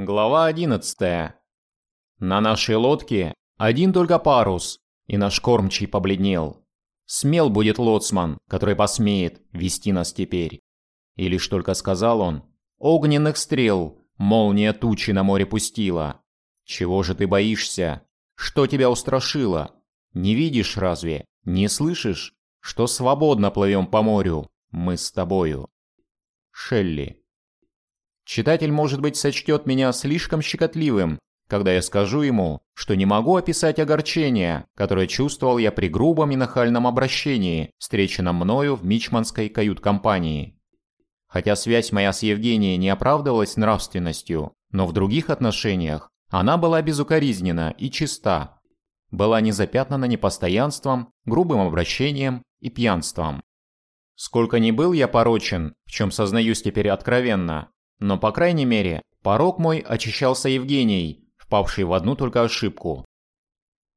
Глава 11. На нашей лодке один только парус, и наш кормчий побледнел. Смел будет лоцман, который посмеет вести нас теперь. И лишь только сказал он, огненных стрел молния тучи на море пустила. Чего же ты боишься? Что тебя устрашило? Не видишь разве? Не слышишь, что свободно плывем по морю мы с тобою? Шелли. Читатель, может быть, сочтет меня слишком щекотливым, когда я скажу ему, что не могу описать огорчение, которое чувствовал я при грубом и нахальном обращении, встреченном мною в мичманской кают-компании. Хотя связь моя с Евгенией не оправдывалась нравственностью, но в других отношениях она была безукоризнена и чиста, была не запятнана непостоянством, грубым обращением и пьянством. Сколько ни был я порочен, в чем сознаюсь теперь откровенно, но, по крайней мере, порог мой очищался Евгенией, впавшей в одну только ошибку.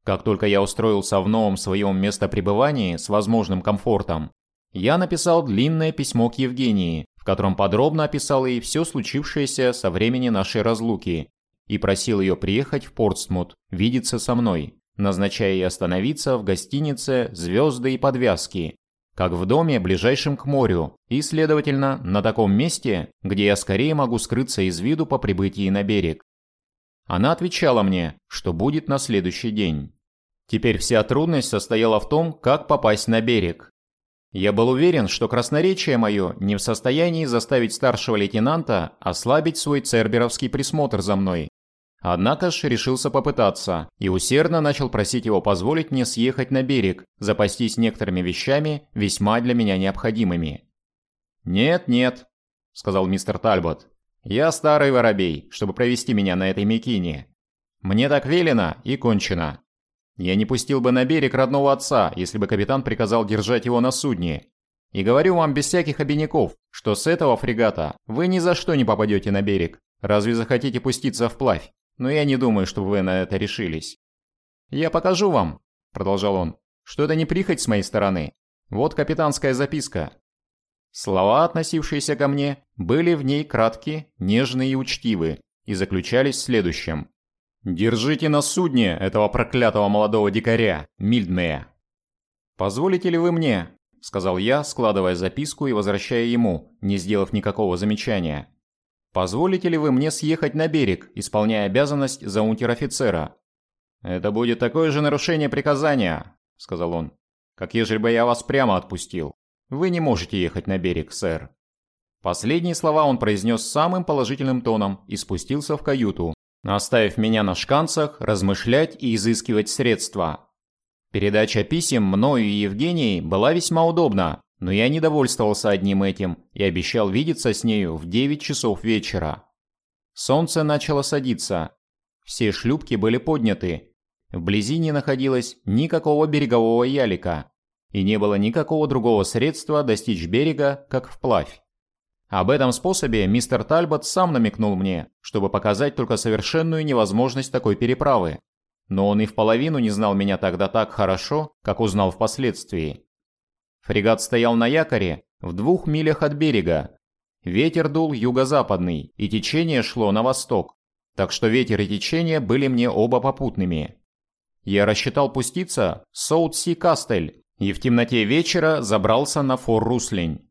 Как только я устроился в новом своем местопребывании с возможным комфортом, я написал длинное письмо к Евгении, в котором подробно описал ей все случившееся со времени нашей разлуки и просил ее приехать в Портсмут, видеться со мной, назначая ей остановиться в гостинице «Звезды и подвязки», как в доме, ближайшем к морю, и, следовательно, на таком месте, где я скорее могу скрыться из виду по прибытии на берег. Она отвечала мне, что будет на следующий день. Теперь вся трудность состояла в том, как попасть на берег. Я был уверен, что красноречие мое не в состоянии заставить старшего лейтенанта ослабить свой церберовский присмотр за мной, Однако ж решился попытаться и усердно начал просить его позволить мне съехать на берег, запастись некоторыми вещами, весьма для меня необходимыми. «Нет, нет», — сказал мистер Тальбот. «Я старый воробей, чтобы провести меня на этой мекине. Мне так велено и кончено. Я не пустил бы на берег родного отца, если бы капитан приказал держать его на судне. И говорю вам без всяких обиняков, что с этого фрегата вы ни за что не попадете на берег, разве захотите пуститься вплавь но я не думаю, что вы на это решились. «Я покажу вам», – продолжал он, – «что это не прихоть с моей стороны. Вот капитанская записка». Слова, относившиеся ко мне, были в ней краткие, нежные и учтивы, и заключались в следующем. «Держите на судне этого проклятого молодого дикаря, Мильдмея». «Позволите ли вы мне?» – сказал я, складывая записку и возвращая ему, не сделав никакого замечания. Позволите ли вы мне съехать на берег, исполняя обязанность за унтер-офицера?» «Это будет такое же нарушение приказания», — сказал он, «как ежели бы я вас прямо отпустил. Вы не можете ехать на берег, сэр». Последние слова он произнес самым положительным тоном и спустился в каюту, оставив меня на шканцах размышлять и изыскивать средства. Передача писем мною и Евгенией была весьма удобна, но я не довольствовался одним этим и обещал видеться с нею в 9 часов вечера. Солнце начало садиться. Все шлюпки были подняты. Вблизи не находилось никакого берегового ялика, и не было никакого другого средства достичь берега, как вплавь. Об этом способе мистер Тальбот сам намекнул мне, чтобы показать только совершенную невозможность такой переправы. Но он и в половину не знал меня тогда так хорошо, как узнал впоследствии. Фрегат стоял на якоре в двух милях от берега. Ветер дул юго-западный, и течение шло на восток, так что ветер и течение были мне оба попутными. Я рассчитал пуститься в Соут-Си-Кастель и в темноте вечера забрался на Фор-Руслень.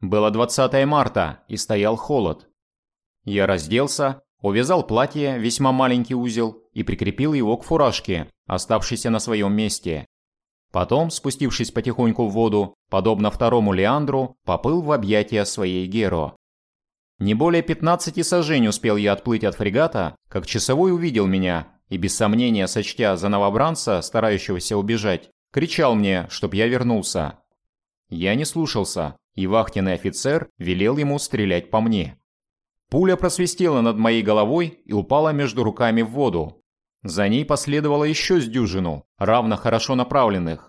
Было 20 марта, и стоял холод. Я разделся, увязал платье, весьма маленький узел, и прикрепил его к фуражке, оставшейся на своем месте. Потом, спустившись потихоньку в воду, подобно второму Леандру, поплыл в объятия своей Геро. Не более 15 сажень успел я отплыть от фрегата, как часовой увидел меня и, без сомнения сочтя за новобранца, старающегося убежать, кричал мне, чтоб я вернулся. Я не слушался, и вахтенный офицер велел ему стрелять по мне. Пуля просвистела над моей головой и упала между руками в воду, за ней последовало еще с дюжину, равно хорошо направленных.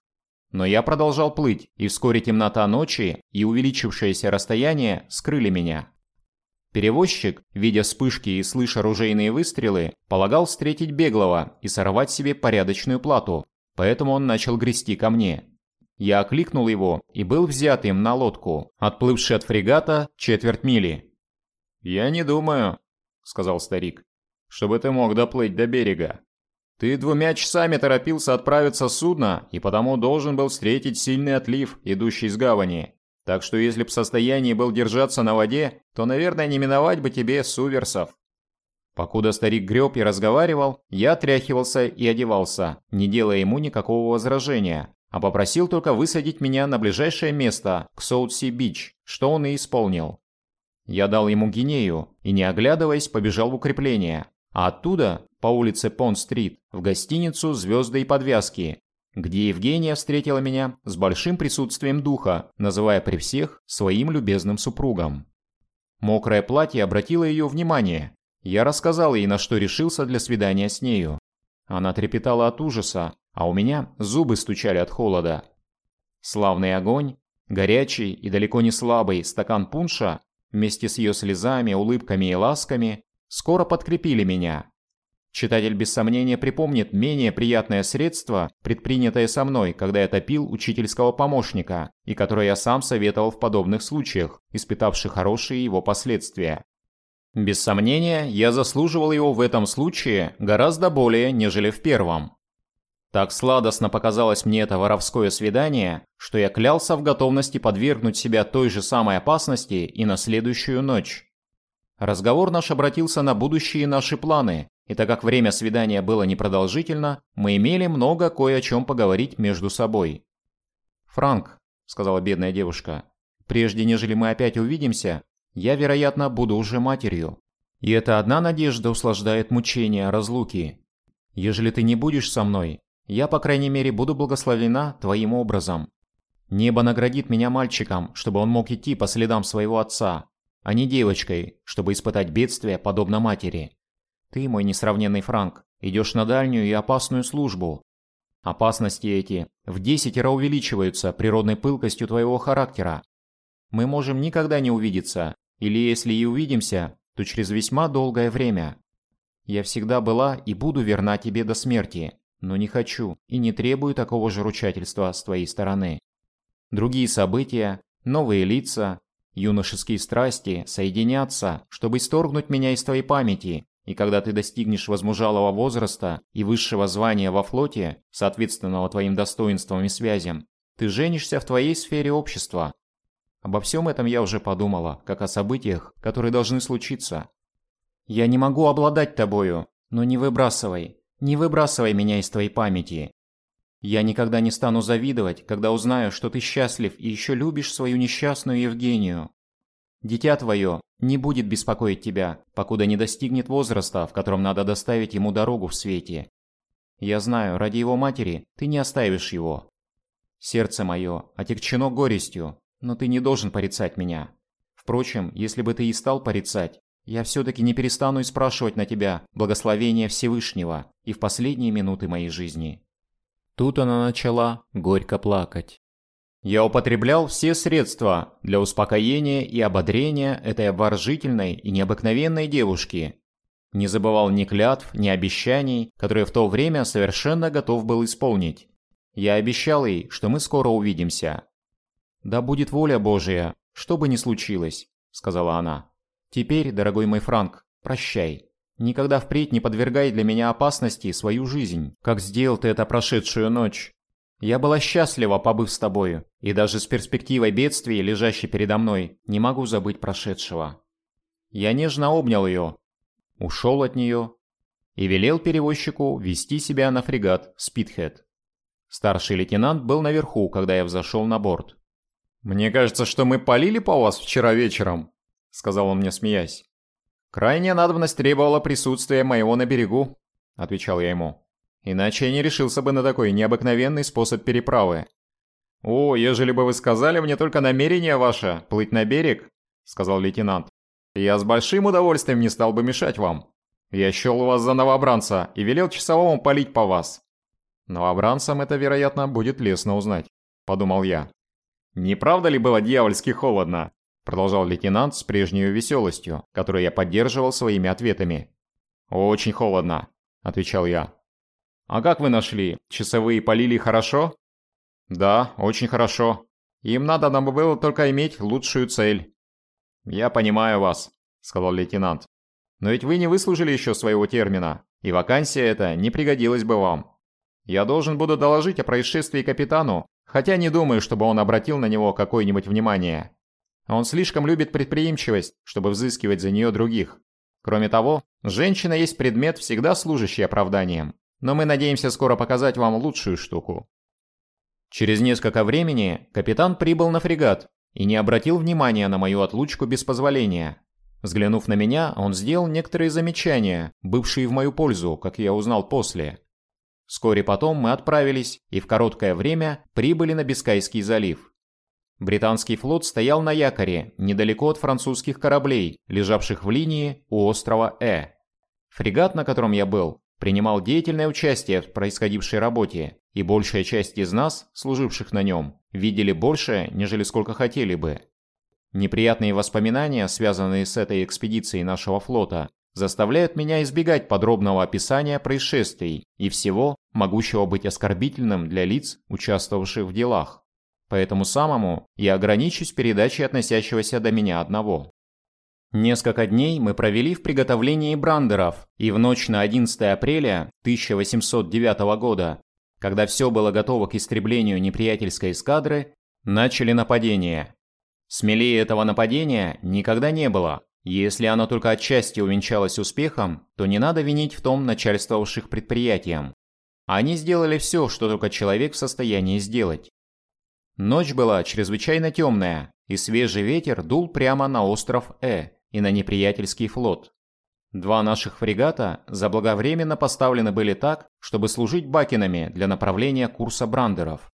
Но я продолжал плыть, и вскоре темнота ночи и увеличившееся расстояние скрыли меня. Перевозчик, видя вспышки и слыша оружейные выстрелы, полагал встретить беглого и сорвать себе порядочную плату, поэтому он начал грести ко мне. Я окликнул его и был взят им на лодку, отплывший от фрегата четверть мили. «Я не думаю», — сказал старик, чтобы ты мог доплыть до берега. Ты двумя часами торопился отправиться с судна и потому должен был встретить сильный отлив, идущий из гавани. Так что если б в состоянии был держаться на воде, то, наверное, не миновать бы тебе суверсов. Покуда старик греб и разговаривал, я отряхивался и одевался, не делая ему никакого возражения, а попросил только высадить меня на ближайшее место, к Соутси-Бич, что он и исполнил. Я дал ему гинею и, не оглядываясь, побежал в укрепление, а оттуда, по улице Понт-стрит, в гостиницу «Звезды и подвязки», где Евгения встретила меня с большим присутствием духа, называя при всех своим любезным супругом. Мокрое платье обратило ее внимание. Я рассказал ей, на что решился для свидания с нею. Она трепетала от ужаса, а у меня зубы стучали от холода. Славный огонь, горячий и далеко не слабый стакан пунша, вместе с ее слезами, улыбками и ласками, скоро подкрепили меня. Читатель без сомнения припомнит менее приятное средство, предпринятое со мной, когда я топил учительского помощника, и которое я сам советовал в подобных случаях, испытавших хорошие его последствия. Без сомнения, я заслуживал его в этом случае гораздо более, нежели в первом. Так сладостно показалось мне это воровское свидание, что я клялся в готовности подвергнуть себя той же самой опасности и на следующую ночь. Разговор наш обратился на будущие наши планы, и так как время свидания было непродолжительно, мы имели много кое о чем поговорить между собой. «Франк», — сказала бедная девушка, — «прежде нежели мы опять увидимся, я, вероятно, буду уже матерью. И эта одна надежда услаждает мучения разлуки. Ежели ты не будешь со мной, я, по крайней мере, буду благословена твоим образом. Небо наградит меня мальчиком, чтобы он мог идти по следам своего отца, а не девочкой, чтобы испытать бедствие, подобно матери. Ты, мой несравненный Франк, идешь на дальнюю и опасную службу. Опасности эти в десятеро увеличиваются природной пылкостью твоего характера. Мы можем никогда не увидеться, или если и увидимся, то через весьма долгое время. Я всегда была и буду верна тебе до смерти, но не хочу и не требую такого же ручательства с твоей стороны. Другие события, новые лица, юношеские страсти соединятся, чтобы исторгнуть меня из твоей памяти и когда ты достигнешь возмужалого возраста и высшего звания во флоте, соответственного твоим достоинствам и связям, ты женишься в твоей сфере общества. Обо всем этом я уже подумала, как о событиях, которые должны случиться. Я не могу обладать тобою, но не выбрасывай, не выбрасывай меня из твоей памяти. Я никогда не стану завидовать, когда узнаю, что ты счастлив и еще любишь свою несчастную Евгению. Дитя твое не будет беспокоить тебя, покуда не достигнет возраста, в котором надо доставить ему дорогу в свете. Я знаю, ради его матери ты не оставишь его. Сердце мое отягчено горестью, но ты не должен порицать меня. Впрочем, если бы ты и стал порицать, я все-таки не перестану и спрашивать на тебя благословения Всевышнего и в последние минуты моей жизни». Тут она начала горько плакать. Я употреблял все средства для успокоения и ободрения этой обворожительной и необыкновенной девушки. Не забывал ни клятв, ни обещаний, которые в то время совершенно готов был исполнить. Я обещал ей, что мы скоро увидимся. «Да будет воля Божия, что бы ни случилось», — сказала она. «Теперь, дорогой мой Франк, прощай. Никогда впредь не подвергай для меня опасности свою жизнь, как сделал ты это прошедшую ночь. Я была счастлива, побыв с тобою, и даже с перспективой бедствий, лежащей передо мной, не могу забыть прошедшего. Я нежно обнял ее, ушел от нее и велел перевозчику вести себя на фрегат «Спитхед». Старший лейтенант был наверху, когда я взошел на борт. «Мне кажется, что мы полили по вас вчера вечером», — сказал он мне, смеясь. «Крайняя надобность требовала присутствия моего на берегу», — отвечал я ему. Иначе я не решился бы на такой необыкновенный способ переправы. «О, ежели бы вы сказали мне только намерение ваше, плыть на берег», — сказал лейтенант, — «я с большим удовольствием не стал бы мешать вам. Я счел вас за новобранца и велел часовому палить по вас». «Новобранцам это, вероятно, будет лестно узнать», — подумал я. «Не правда ли было дьявольски холодно?» — продолжал лейтенант с прежней веселостью, которую я поддерживал своими ответами. «Очень холодно», — отвечал я. «А как вы нашли? Часовые полили хорошо?» «Да, очень хорошо. Им надо нам было только иметь лучшую цель». «Я понимаю вас», — сказал лейтенант. Но ведь вы не выслужили еще своего термина, и вакансия эта не пригодилась бы вам. Я должен буду доложить о происшествии капитану, хотя не думаю, чтобы он обратил на него какое-нибудь внимание. Он слишком любит предприимчивость, чтобы взыскивать за нее других. Кроме того, женщина есть предмет, всегда служащий оправданием. Но мы надеемся скоро показать вам лучшую штуку. Через несколько времени капитан прибыл на фрегат и не обратил внимания на мою отлучку без позволения. Взглянув на меня, он сделал некоторые замечания, бывшие в мою пользу, как я узнал после. Вскоре потом мы отправились и в короткое время прибыли на Бискайский залив. Британский флот стоял на якоре, недалеко от французских кораблей, лежавших в линии у острова Э. Фрегат, на котором я был, принимал деятельное участие в происходившей работе, и большая часть из нас, служивших на нем, видели больше, нежели сколько хотели бы. Неприятные воспоминания, связанные с этой экспедицией нашего флота, заставляют меня избегать подробного описания происшествий и всего, могущего быть оскорбительным для лиц, участвовавших в делах. Поэтому самому я ограничусь передачей относящегося до меня одного. Несколько дней мы провели в приготовлении брандеров, и в ночь на 11 апреля 1809 года, когда все было готово к истреблению неприятельской эскадры, начали нападение. Смелее этого нападения никогда не было. Если оно только отчасти увенчалось успехом, то не надо винить в том начальствовавших предприятием. Они сделали все, что только человек в состоянии сделать. Ночь была чрезвычайно темная, и свежий ветер дул прямо на остров Э и на неприятельский флот. Два наших фрегата заблаговременно поставлены были так, чтобы служить бакинами для направления курса брандеров.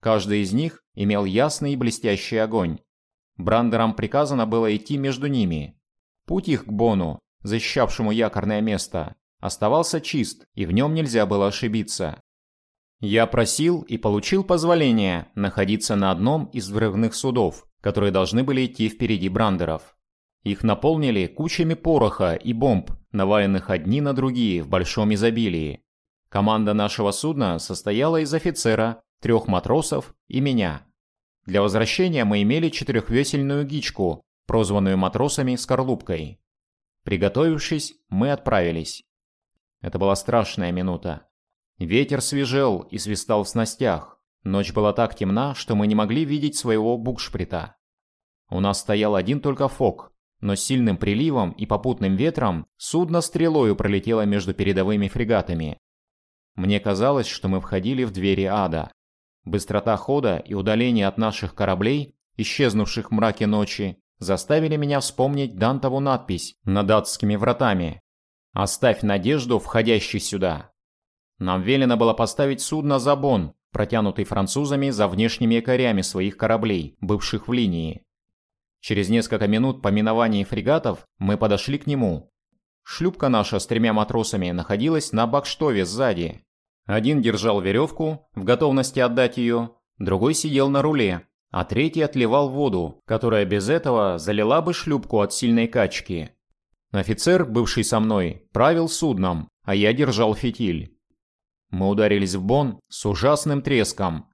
Каждый из них имел ясный и блестящий огонь. Брандерам приказано было идти между ними. Путь их к Бону, защищавшему якорное место, оставался чист, и в нем нельзя было ошибиться. Я просил и получил позволение находиться на одном из взрывных судов, которые должны были идти впереди брандеров. Их наполнили кучами пороха и бомб, наваленных одни на другие в большом изобилии. Команда нашего судна состояла из офицера, трех матросов и меня. Для возвращения мы имели четырехвесельную гичку, прозванную матросами «скорлупкой». Приготовившись, мы отправились. Это была страшная минута. Ветер свежел и свистал в снастях. Ночь была так темна, что мы не могли видеть своего букшприта. У нас стоял один только фок, но с сильным приливом и попутным ветром судно стрелою пролетело между передовыми фрегатами. Мне казалось, что мы входили в двери ада. Быстрота хода и удаление от наших кораблей, исчезнувших в мраке ночи, заставили меня вспомнить Дантову надпись над адскими вратами «Оставь надежду, входящий сюда». Нам велено было поставить судно за бон, протянутый французами за внешними якорями своих кораблей, бывших в линии. Через несколько минут по миновании фрегатов мы подошли к нему. Шлюпка наша с тремя матросами находилась на бакштове сзади. Один держал веревку, в готовности отдать ее, другой сидел на руле, а третий отливал воду, которая без этого залила бы шлюпку от сильной качки. Офицер, бывший со мной, правил судном, а я держал фитиль. Мы ударились в бон с ужасным треском.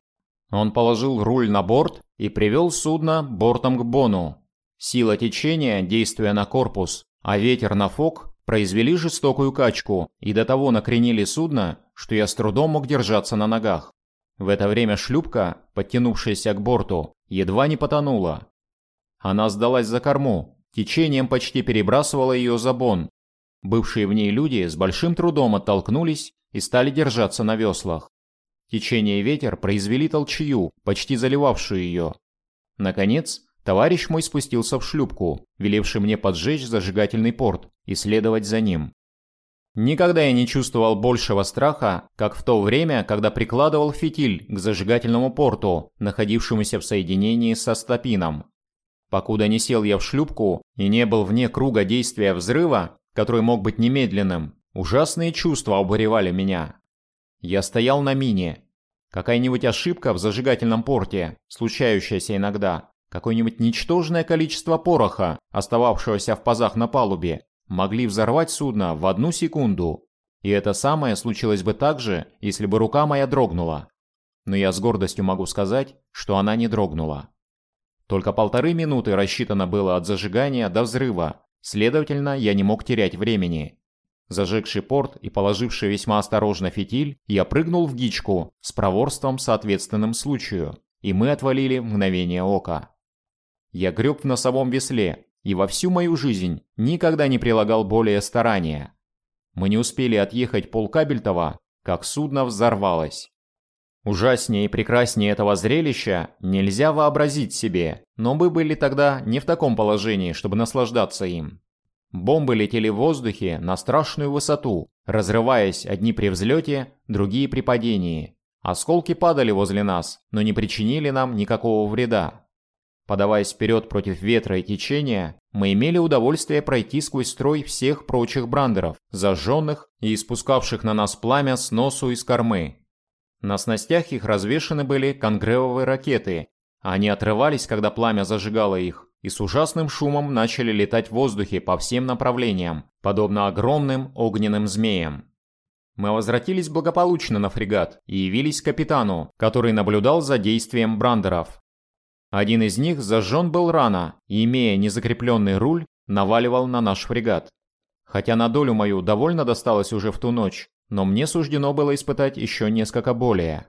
Он положил руль на борт и привел судно бортом к бону. Сила течения, действуя на корпус, а ветер на фок, произвели жестокую качку и до того накренили судно, что я с трудом мог держаться на ногах. В это время шлюпка, подтянувшаяся к борту, едва не потонула. Она сдалась за корму, течением почти перебрасывала ее за бон. Бывшие в ней люди с большим трудом оттолкнулись и стали держаться на веслах. Течение и ветер произвели толчью, почти заливавшую ее. Наконец, товарищ мой спустился в шлюпку, велевший мне поджечь зажигательный порт и следовать за ним. Никогда я не чувствовал большего страха, как в то время, когда прикладывал фитиль к зажигательному порту, находившемуся в соединении со стопином. Покуда не сел я в шлюпку и не был вне круга действия взрыва, который мог быть немедленным, Ужасные чувства обуревали меня. Я стоял на мине. Какая-нибудь ошибка в зажигательном порте, случающаяся иногда, какое-нибудь ничтожное количество пороха, остававшегося в пазах на палубе, могли взорвать судно в одну секунду. И это самое случилось бы так же, если бы рука моя дрогнула. Но я с гордостью могу сказать, что она не дрогнула. Только полторы минуты рассчитано было от зажигания до взрыва, Следовательно, я не мог терять времени. Зажегший порт и положивший весьма осторожно фитиль, я прыгнул в гичку с проворством соответственным случаю, и мы отвалили мгновение ока. Я греб в носовом весле и во всю мою жизнь никогда не прилагал более старания. Мы не успели отъехать полкабельтова, как судно взорвалось. Ужаснее и прекраснее этого зрелища нельзя вообразить себе, но мы были тогда не в таком положении, чтобы наслаждаться им. Бомбы летели в воздухе на страшную высоту, разрываясь одни при взлете, другие при падении. Осколки падали возле нас, но не причинили нам никакого вреда. Подаваясь вперед против ветра и течения, мы имели удовольствие пройти сквозь строй всех прочих брандеров, зажженных и испускавших на нас пламя с носу и с кормы. На снастях их развешаны были конгревовые ракеты. Они отрывались, когда пламя зажигало их, и с ужасным шумом начали летать в воздухе по всем направлениям, подобно огромным огненным змеям. Мы возвратились благополучно на фрегат и явились капитану, который наблюдал за действием брандеров. Один из них зажжен был рано и, имея незакрепленный руль, наваливал на наш фрегат. Хотя на долю мою довольно досталось уже в ту ночь, но мне суждено было испытать еще несколько более.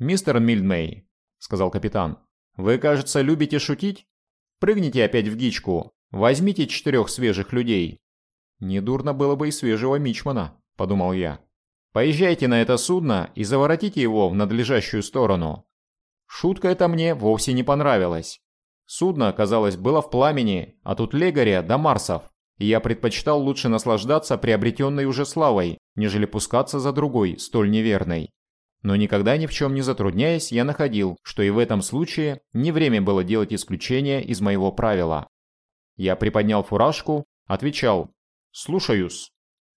«Мистер Мильдмей», — сказал капитан, — «вы, кажется, любите шутить? Прыгните опять в гичку, возьмите четырех свежих людей». «Недурно было бы и свежего мичмана», — подумал я. «Поезжайте на это судно и заворотите его в надлежащую сторону». Шутка эта мне вовсе не понравилась. Судно, казалось, было в пламени, а тут Легаря до Марсов и я предпочитал лучше наслаждаться приобретенной уже славой, нежели пускаться за другой, столь неверной. Но никогда ни в чем не затрудняясь, я находил, что и в этом случае не время было делать исключение из моего правила. Я приподнял фуражку, отвечал «Слушаюсь».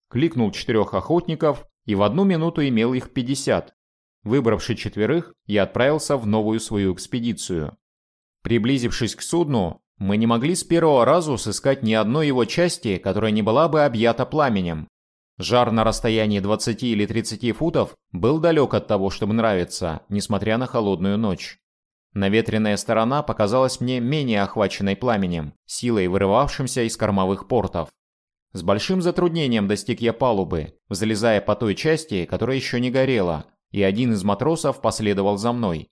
Кликнул четырех охотников и в одну минуту имел их 50. Выбравши четверых, я отправился в новую свою экспедицию. Приблизившись к судну, мы не могли с первого разу сыскать ни одной его части, которая не была бы объята пламенем. Жар на расстоянии 20 или 30 футов был далек от того, чтобы нравиться, несмотря на холодную ночь. Наветренная сторона показалась мне менее охваченной пламенем, силой вырывавшимся из кормовых портов. С большим затруднением достиг я палубы, взлезая по той части, которая еще не горела, и один из матросов последовал за мной.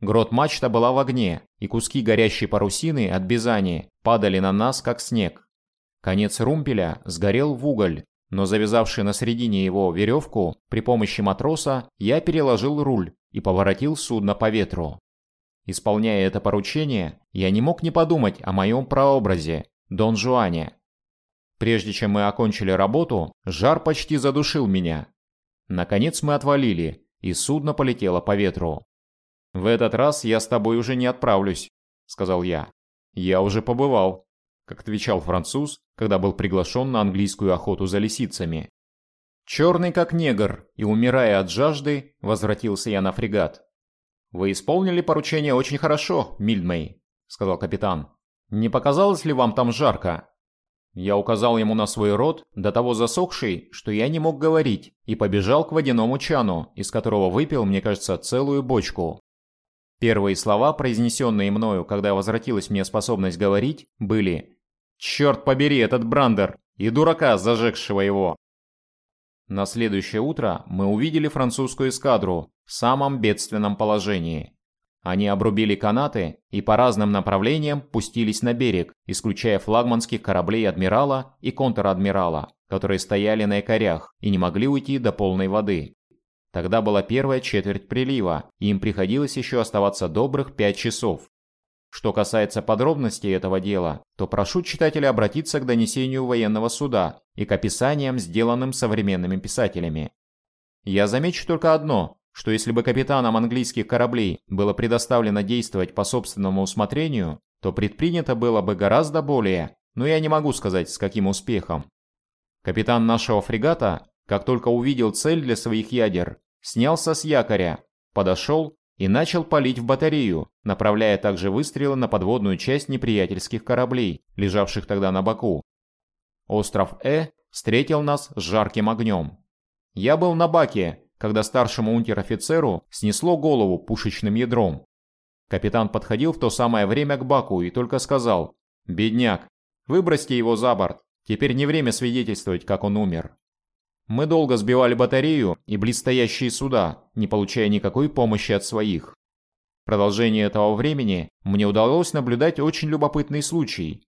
Грот-мачта была в огне, и куски горящей парусины от Бизани падали на нас, как снег. Конец румпеля сгорел в уголь, но завязавший на середине его веревку, при помощи матроса я переложил руль и поворотил судно по ветру. Исполняя это поручение, я не мог не подумать о моем прообразе, Дон Жуане. Прежде чем мы окончили работу, жар почти задушил меня. Наконец мы отвалили, и судно полетело по ветру. «В этот раз я с тобой уже не отправлюсь», — сказал я. «Я уже побывал», — как отвечал француз, когда был приглашен на английскую охоту за лисицами. Черный как негр и умирая от жажды, возвратился я на фрегат. «Вы исполнили поручение очень хорошо, Мильдмей», — сказал капитан. «Не показалось ли вам там жарко?» Я указал ему на свой рот, до того засохший, что я не мог говорить, и побежал к водяному чану, из которого выпил, мне кажется, целую бочку. Первые слова, произнесенные мною, когда возвратилась мне способность говорить, были «Черт побери этот Брандер и дурака, зажегшего его!» На следующее утро мы увидели французскую эскадру в самом бедственном положении. Они обрубили канаты и по разным направлениям пустились на берег, исключая флагманских кораблей адмирала и контр-адмирала, которые стояли на якорях и не могли уйти до полной воды. Тогда была первая четверть прилива, и им приходилось еще оставаться добрых пять часов. Что касается подробностей этого дела, то прошу читателя обратиться к донесению военного суда и к описаниям, сделанным современными писателями. Я замечу только одно, что если бы капитанам английских кораблей было предоставлено действовать по собственному усмотрению, то предпринято было бы гораздо более, но я не могу сказать с каким успехом. Капитан нашего фрегата, как только увидел цель для своих ядер, снялся с якоря, подошел и начал палить в батарею, направляя также выстрелы на подводную часть неприятельских кораблей, лежавших тогда на боку. Остров Э встретил нас с жарким огнем. Я был на баке, когда старшему унтер-офицеру снесло голову пушечным ядром. Капитан подходил в то самое время к баку и только сказал «Бедняк, Выбросьте его за борт. Теперь не время свидетельствовать, как он умер. Мы долго сбивали батарею и близстоящие суда, не получая никакой помощи от своих. В продолжение этого времени мне удалось наблюдать очень любопытный случай.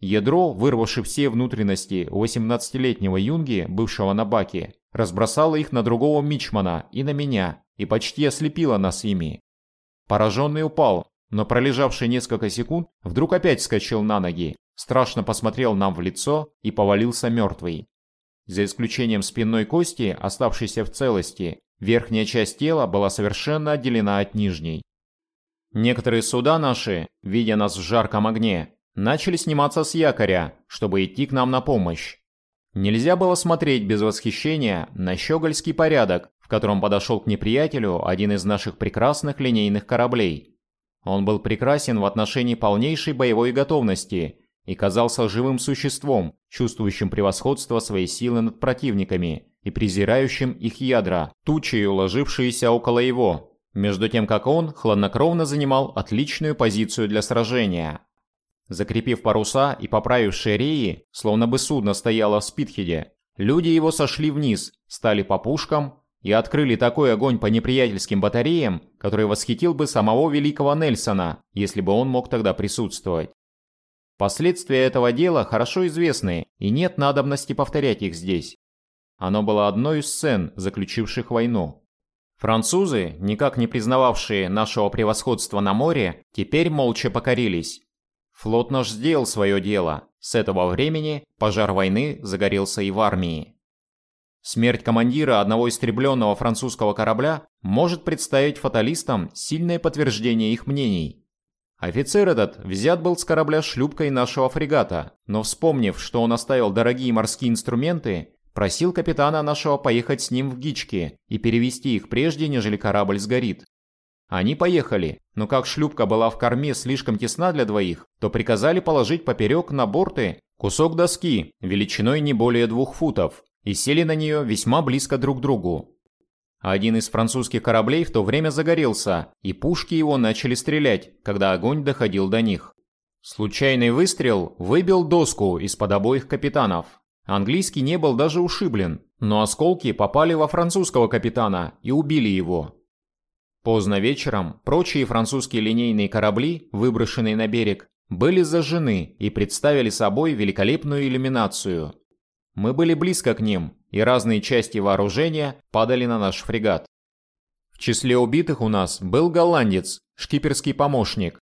Ядро, вырвавши все внутренности у 18-летнего юнги, бывшего на баке, разбросало их на другого мичмана и на меня, и почти ослепило нас ими. Пораженный упал, но пролежавший несколько секунд, вдруг опять вскочил на ноги, страшно посмотрел нам в лицо и повалился мертвый. За исключением спинной кости, оставшейся в целости, верхняя часть тела была совершенно отделена от нижней. Некоторые суда наши, видя нас в жарком огне, начали сниматься с якоря, чтобы идти к нам на помощь. Нельзя было смотреть без восхищения на щегольский порядок, в котором подошел к неприятелю один из наших прекрасных линейных кораблей. Он был прекрасен в отношении полнейшей боевой готовности и казался живым существом, чувствующим превосходство своей силы над противниками и презирающим их ядра, тучей уложившиеся около его, между тем как он хладнокровно занимал отличную позицию для сражения. Закрепив паруса и поправив шереи, словно бы судно стояло в Спитхеде, люди его сошли вниз, стали по пушкам и открыли такой огонь по неприятельским батареям, который восхитил бы самого великого Нельсона, если бы он мог тогда присутствовать. Последствия этого дела хорошо известны, и нет надобности повторять их здесь. Оно было одной из сцен, заключивших войну. Французы, никак не признававшие нашего превосходства на море, теперь молча покорились. Флот наш сделал свое дело. С этого времени пожар войны загорелся и в армии. Смерть командира одного истребленного французского корабля может представить фаталистам сильное подтверждение их мнений – Офицер этот взят был с корабля шлюпкой нашего фрегата, но вспомнив, что он оставил дорогие морские инструменты, просил капитана нашего поехать с ним в Гички и перевести их прежде, нежели корабль сгорит. Они поехали, но как шлюпка была в корме слишком тесна для двоих, то приказали положить поперек на борты кусок доски величиной не более двух футов и сели на нее весьма близко друг к другу. Один из французских кораблей в то время загорелся, и пушки его начали стрелять, когда огонь доходил до них. Случайный выстрел выбил доску из-под обоих капитанов. Английский не был даже ушиблен, но осколки попали во французского капитана и убили его. Поздно вечером прочие французские линейные корабли, выброшенные на берег, были зажжены и представили собой великолепную иллюминацию. Мы были близко к ним, и разные части вооружения падали на наш фрегат. В числе убитых у нас был голландец, шкиперский помощник.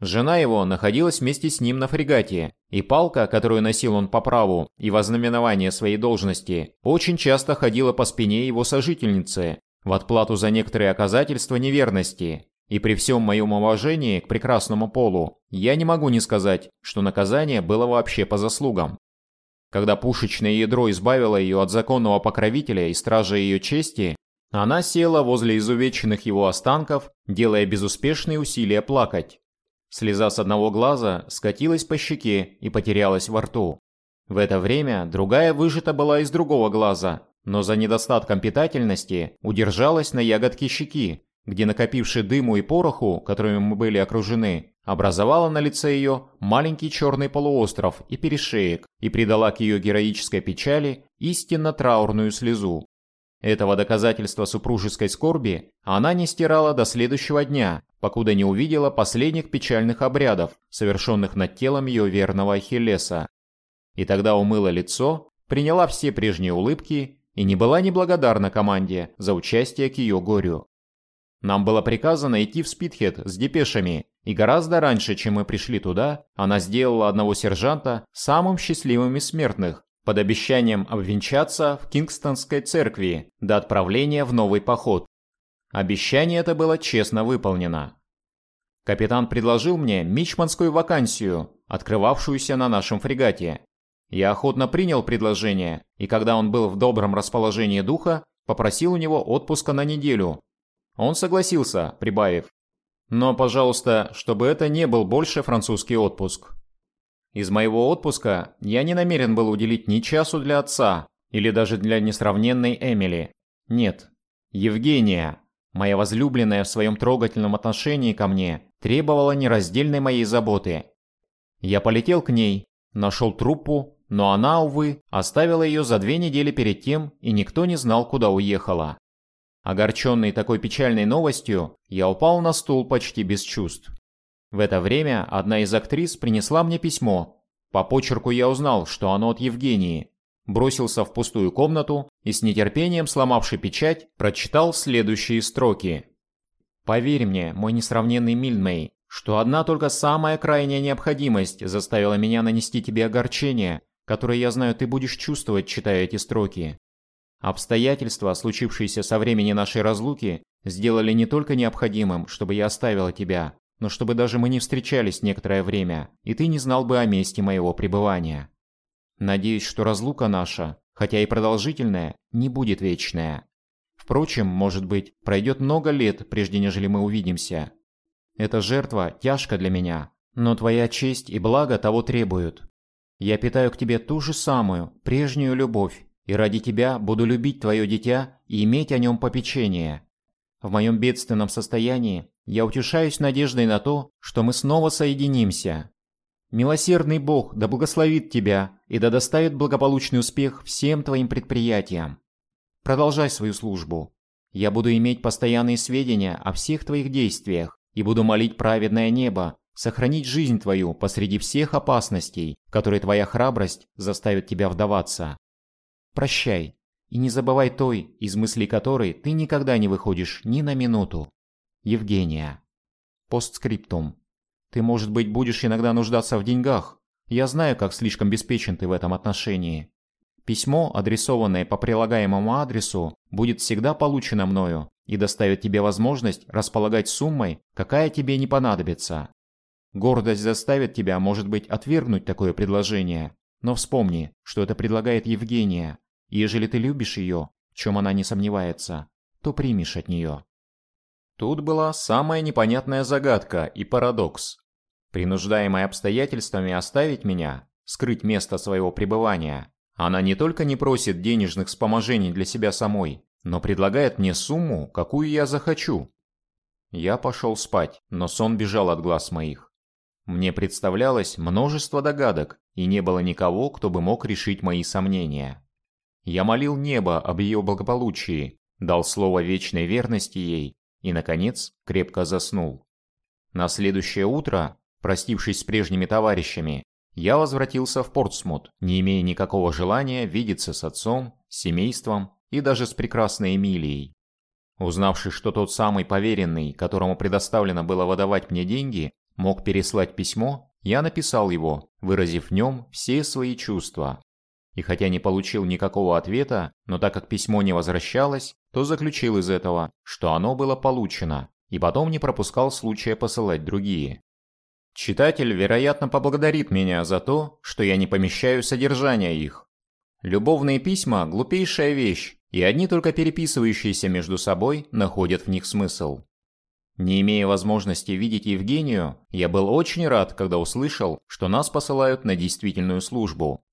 Жена его находилась вместе с ним на фрегате, и палка, которую носил он по праву и во знаменование своей должности, очень часто ходила по спине его сожительницы в отплату за некоторые оказательства неверности. И при всем моем уважении к прекрасному полу, я не могу не сказать, что наказание было вообще по заслугам. Когда пушечное ядро избавило ее от законного покровителя и стража ее чести, она села возле изувеченных его останков, делая безуспешные усилия плакать. Слеза с одного глаза скатилась по щеке и потерялась во рту. В это время другая выжата была из другого глаза, но за недостатком питательности удержалась на ягодке щеки, где накопивший дыму и пороху, которыми мы были окружены, образовала на лице ее маленький черный полуостров и перешеек и придала к ее героической печали истинно траурную слезу. Этого доказательства супружеской скорби она не стирала до следующего дня, покуда не увидела последних печальных обрядов, совершенных над телом ее верного Ахиллеса. И тогда умыла лицо, приняла все прежние улыбки и не была неблагодарна команде за участие к ее горю. Нам было приказано идти в Спитхед с депешами, и гораздо раньше, чем мы пришли туда, она сделала одного сержанта самым счастливым из смертных, под обещанием обвенчаться в Кингстонской церкви до отправления в новый поход. Обещание это было честно выполнено. Капитан предложил мне мичманскую вакансию, открывавшуюся на нашем фрегате. Я охотно принял предложение, и когда он был в добром расположении духа, попросил у него отпуска на неделю, он согласился, прибавив. Но, пожалуйста, чтобы это не был больше французский отпуск. Из моего отпуска я не намерен был уделить ни часу для отца или даже для несравненной Эмили. Нет. Евгения, моя возлюбленная в своем трогательном отношении ко мне, требовала нераздельной моей заботы. Я полетел к ней, Нашел труппу, но она, увы, оставила ее за две недели перед тем, и никто не знал, куда уехала. Огорченный такой печальной новостью, я упал на стул почти без чувств. В это время одна из актрис принесла мне письмо. По почерку я узнал, что оно от Евгении. Бросился в пустую комнату и с нетерпением сломавший печать, прочитал следующие строки. «Поверь мне, мой несравненный Мильмей, что одна только самая крайняя необходимость заставила меня нанести тебе огорчение, которое, я знаю, ты будешь чувствовать, читая эти строки. Обстоятельства, случившиеся со времени нашей разлуки, сделали не только необходимым, чтобы я оставила тебя, но чтобы даже мы не встречались некоторое время, и ты не знал бы о месте моего пребывания. Надеюсь, что разлука наша, хотя и продолжительная, не будет вечная. Впрочем, может быть, пройдет много лет, прежде нежели мы увидимся, эта жертва тяжка для меня, но твоя честь и благо того требуют. Я питаю к тебе ту же самую, прежнюю любовь, и ради тебя буду любить твое дитя и иметь о нем попечение. В моем бедственном состоянии я утешаюсь надеждой на то, что мы снова соединимся. Милосердный Бог да благословит тебя и да доставит благополучный успех всем твоим предприятиям. Продолжай свою службу. Я буду иметь постоянные сведения о всех твоих действиях и буду молить праведное небо сохранить жизнь твою посреди всех опасностей, которые твоя храбрость заставит тебя вдаваться. Прощай, и не забывай той, из мыслей которой ты никогда не выходишь ни на минуту. Евгения. Постскриптум. Ты, может быть, будешь иногда нуждаться в деньгах. Я знаю, как слишком беспечен ты в этом отношении. Письмо, адресованное по прилагаемому адресу, будет всегда получено мною и доставит тебе возможность располагать суммой, какая тебе не понадобится. Гордость заставит тебя, может быть, отвергнуть такое предложение, но вспомни, что это предлагает Евгения, и ежели ты любишь ее, в чем она не сомневается, то примешь от нее. Тут была самая непонятная загадка и парадокс. Принуждаемая обстоятельствами оставить меня, скрыть место своего пребывания, она не только не просит денежных вспоможений для себя самой, но предлагает мне сумму, какую я захочу. Я пошел спать, но сон бежал от глаз моих. Мне представлялось множество догадок, и не было никого, кто бы мог решить мои сомнения. Я молил небо об ее благополучии, дал слово вечной верности ей и, наконец, крепко заснул. На следующее утро, простившись с прежними товарищами, я возвратился в Портсмут, не имея никакого желания видеться с отцом, семейством и даже с прекрасной Эмилией. Узнавший, что тот самый поверенный, которому предоставлено было выдавать мне деньги, мог переслать письмо, я написал его, выразив в нем все свои чувства. И хотя не получил никакого ответа, но так как письмо не возвращалось, то заключил из этого, что оно было получено, и потом не пропускал случая посылать другие. Читатель, вероятно, поблагодарит меня за то, что я не помещаю содержание их. Любовные письма – глупейшая вещь, и одни только переписывающиеся между собой находят в них смысл. Не имея возможности видеть Евгению, я был очень рад, когда услышал, что нас посылают на действительную службу.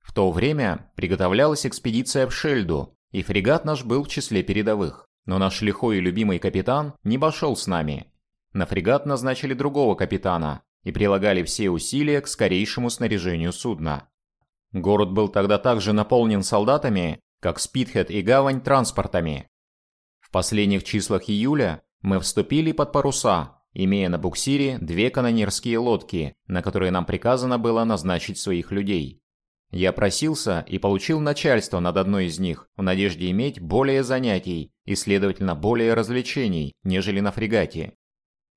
В то время приготовлялась экспедиция в Шельду, и фрегат наш был в числе передовых. Но наш лихой и любимый капитан не пошел с нами, на фрегат назначили другого капитана и прилагали все усилия к скорейшему снаряжению судна. Город был тогда также наполнен солдатами, как Спитхед и Гавань транспортами. В последних числах июля мы вступили под паруса, имея на буксире две канонерские лодки, на которые нам приказано было назначить своих людей. Я просился и получил начальство над одной из них в надежде иметь более занятий и, следовательно, более развлечений, нежели на фрегате.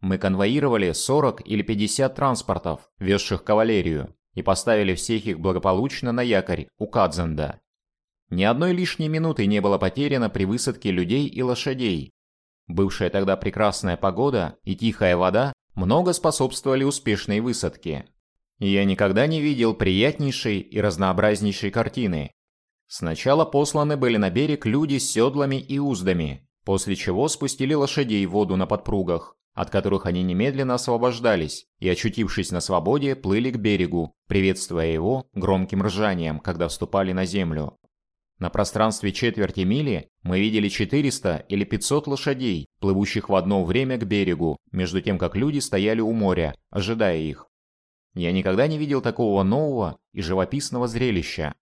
Мы конвоировали 40 или 50 транспортов, везших кавалерию, и поставили всех их благополучно на якорь у Кадзенда. Ни одной лишней минуты не было потеряно при высадке людей и лошадей. Бывшая тогда прекрасная погода и тихая вода много способствовали успешной высадке. Я никогда не видел приятнейшей и разнообразнейшей картины. Сначала посланы были на берег люди с седлами и уздами, после чего спустили лошадей в воду на подпругах, от которых они немедленно освобождались и, очутившись на свободе, плыли к берегу, приветствуя его громким ржанием, когда вступали на землю. На пространстве четверти мили мы видели 400 или 500 лошадей, плывущих в одно время к берегу, между тем как люди стояли у моря, ожидая их. Я никогда не видел такого нового и живописного зрелища.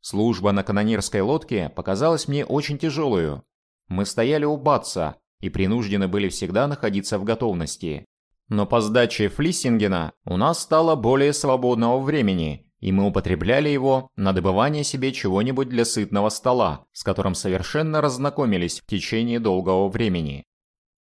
Служба на канонерской лодке показалась мне очень тяжелую. Мы стояли у Батса и принуждены были всегда находиться в готовности. Но по сдаче Флиссингена у нас стало более свободного времени, и мы употребляли его на добывание себе чего-нибудь для сытного стола, с которым совершенно разнакомились в течение долгого времени.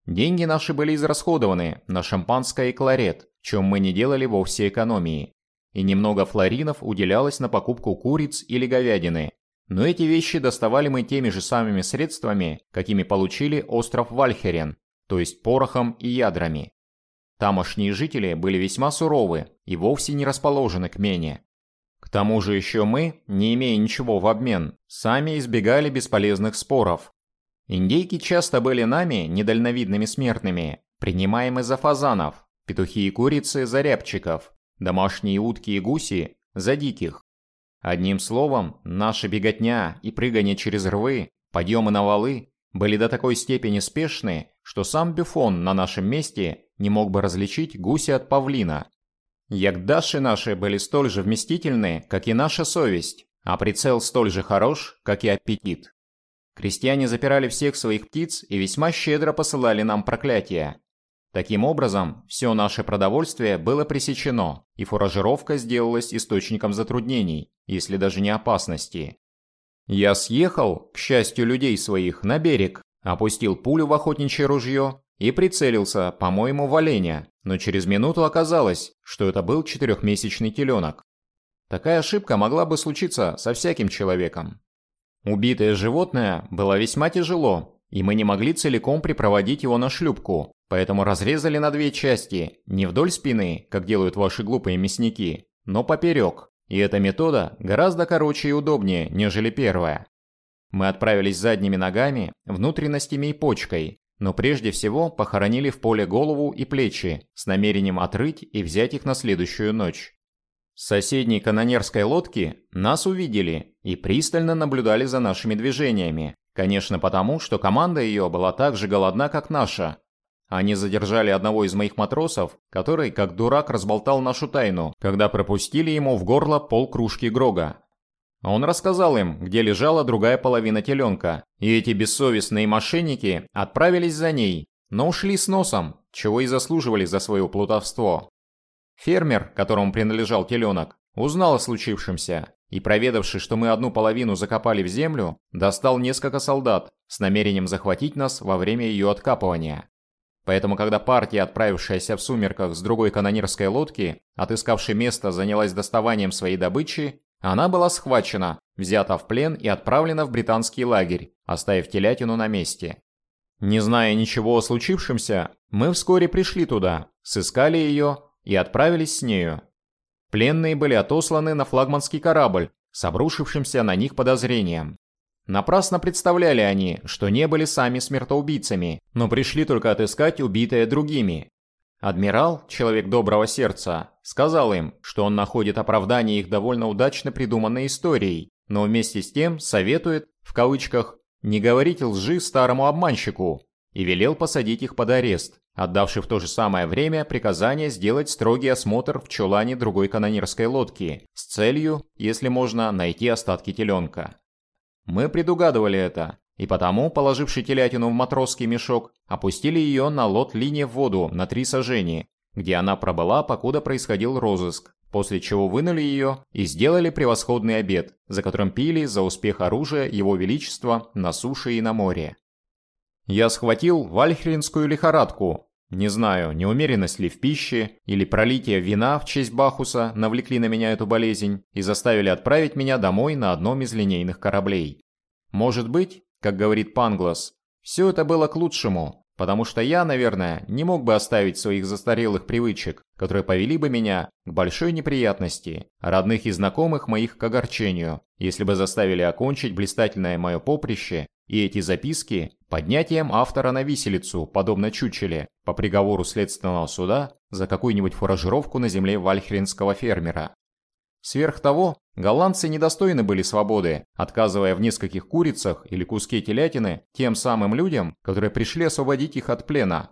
Деньги наши были израсходованы на шампанское и кларет, чем мы не делали вовсе экономии. И немного флоринов уделялось на покупку куриц или говядины. Но эти вещи доставали мы теми же самыми средствами, какими получили остров Вальхерен, то есть порохом и ядрами. Тамошние жители были весьма суровы и вовсе не расположены к мене. К тому же еще мы, не имея ничего в обмен, сами избегали бесполезных споров. Индейки часто были нами, недальновидными смертными, принимаемы за фазанов, петухи и курицы за рябчиков, домашние утки и гуси за диких. Одним словом, наша беготня и прыгание через рвы, подъемы на валы были до такой степени спешны, что сам Бюфон на нашем месте не мог бы различить гуся от павлина. Ягдаши наши были столь же вместительны, как и наша совесть, а прицел столь же хорош, как и аппетит. Крестьяне запирали всех своих птиц и весьма щедро посылали нам проклятия. Таким образом, все наше продовольствие было пресечено, и фуражировка сделалась источником затруднений, если даже не опасности. Я съехал, к счастью людей своих, на берег, опустил пулю в охотничье ружье и прицелился, по-моему, в оленя, но через минуту оказалось, что это был четырехмесячный теленок. Такая ошибка могла бы случиться со всяким человеком. Убитое животное было весьма тяжело, и мы не могли целиком припроводить его на шлюпку, поэтому разрезали на две части, не вдоль спины, как делают ваши глупые мясники, но поперек. И эта метода гораздо короче и удобнее, нежели первая. Мы отправились задними ногами, внутренностями и почкой, но прежде всего похоронили в поле голову и плечи с намерением отрыть и взять их на следующую ночь. С соседней канонерской лодки нас увидели и пристально наблюдали за нашими движениями, конечно потому, что команда ее была так же голодна, как наша, они задержали одного из моих матросов, который, как дурак, разболтал нашу тайну, когда пропустили ему в горло полкружки Грога. Он рассказал им, где лежала другая половина теленка, и эти бессовестные мошенники отправились за ней, но ушли с носом, чего и заслуживали за свое плутовство. Фермер, которому принадлежал теленок, узнал о случившемся и, проведавши, что мы одну половину закопали в землю, достал несколько солдат с намерением захватить нас во время ее откапывания. Поэтому, когда партия, отправившаяся в сумерках с другой канонерской лодки, отыскавшей место, занялась доставанием своей добычи, она была схвачена, взята в плен и отправлена в британский лагерь, оставив телятину на месте. Не зная ничего о случившемся, мы вскоре пришли туда, сыскали ее и отправились с нею. Пленные были отосланы на флагманский корабль с обрушившимся на них подозрением. Напрасно представляли они, что не были сами смертоубийцами, но пришли только отыскать убитое другими. Адмирал, человек доброго сердца, сказал им, что он находит оправдание их довольно удачно придуманной историей, но вместе с тем советует, в кавычках, не говорить лжи старому обманщику, и велел посадить их под арест, отдавший в то же самое время приказание сделать строгий осмотр в чулане другой канонерской лодки с целью, если можно, найти остатки теленка. Мы предугадывали это, и потому, положивши телятину в матросский мешок, опустили ее на лот-линии в воду на три сажения, где она пробыла, покуда происходил розыск, после чего вынули ее и сделали превосходный обед, за которым пили за успех оружия Его Величества на суше и на море. Я схватил вальхринскую лихорадку. Не знаю, неумеренность ли в пище, или пролитие вина в честь Бахуса навлекли на меня эту болезнь и заставили отправить меня домой на одном из линейных кораблей. Может быть, как говорит Панглас, все это было к лучшему, потому что я, наверное, не мог бы оставить своих застарелых привычек, которые повели бы меня к большой неприятности, родных и знакомых моих к огорчению, если бы заставили окончить блистательное мое поприще и эти записки поднятием автора на виселицу, подобно чучеле, по приговору следственного суда за какую-нибудь фуражировку на земле вальхренского фермера. Сверх того, голландцы недостойны были свободы, отказывая в нескольких курицах или куске телятины тем самым людям, которые пришли освободить их от плена.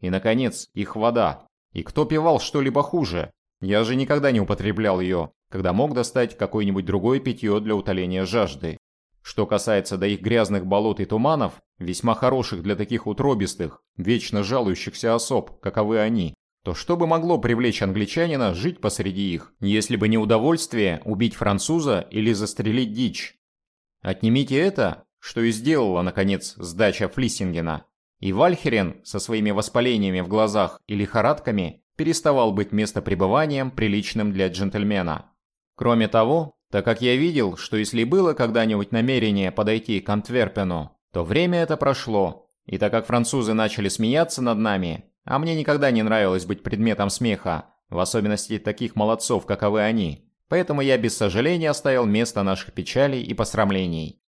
И, наконец, их вода. И кто пивал что-либо хуже? Я же никогда не употреблял ее, когда мог достать какое-нибудь другое питье для утоления жажды. Что касается до их грязных болот и туманов, весьма хороших для таких утробистых, вечно жалующихся особ, каковы они, то что бы могло привлечь англичанина жить посреди их, если бы не удовольствие убить француза или застрелить дичь? Отнимите это, что и сделала, наконец, сдача Флиссингена. И Вальхерен со своими воспалениями в глазах и лихорадками переставал быть местопребыванием, приличным для джентльмена. Кроме того, так как я видел, что если было когда-нибудь намерение подойти к Антверпену, то время это прошло, и так как французы начали смеяться над нами, а мне никогда не нравилось быть предметом смеха, в особенности таких молодцов, каковы они, поэтому я без сожаления оставил место наших печалей и посрамлений.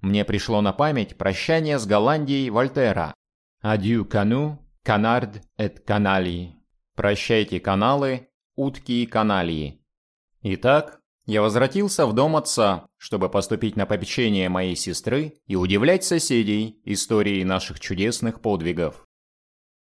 Мне пришло на память прощание с Голландией Вольтера. «Адью кану, канард эт канали». «Прощайте каналы, утки и каналии». Итак, я возвратился в дом отца, чтобы поступить на попечение моей сестры и удивлять соседей историей наших чудесных подвигов.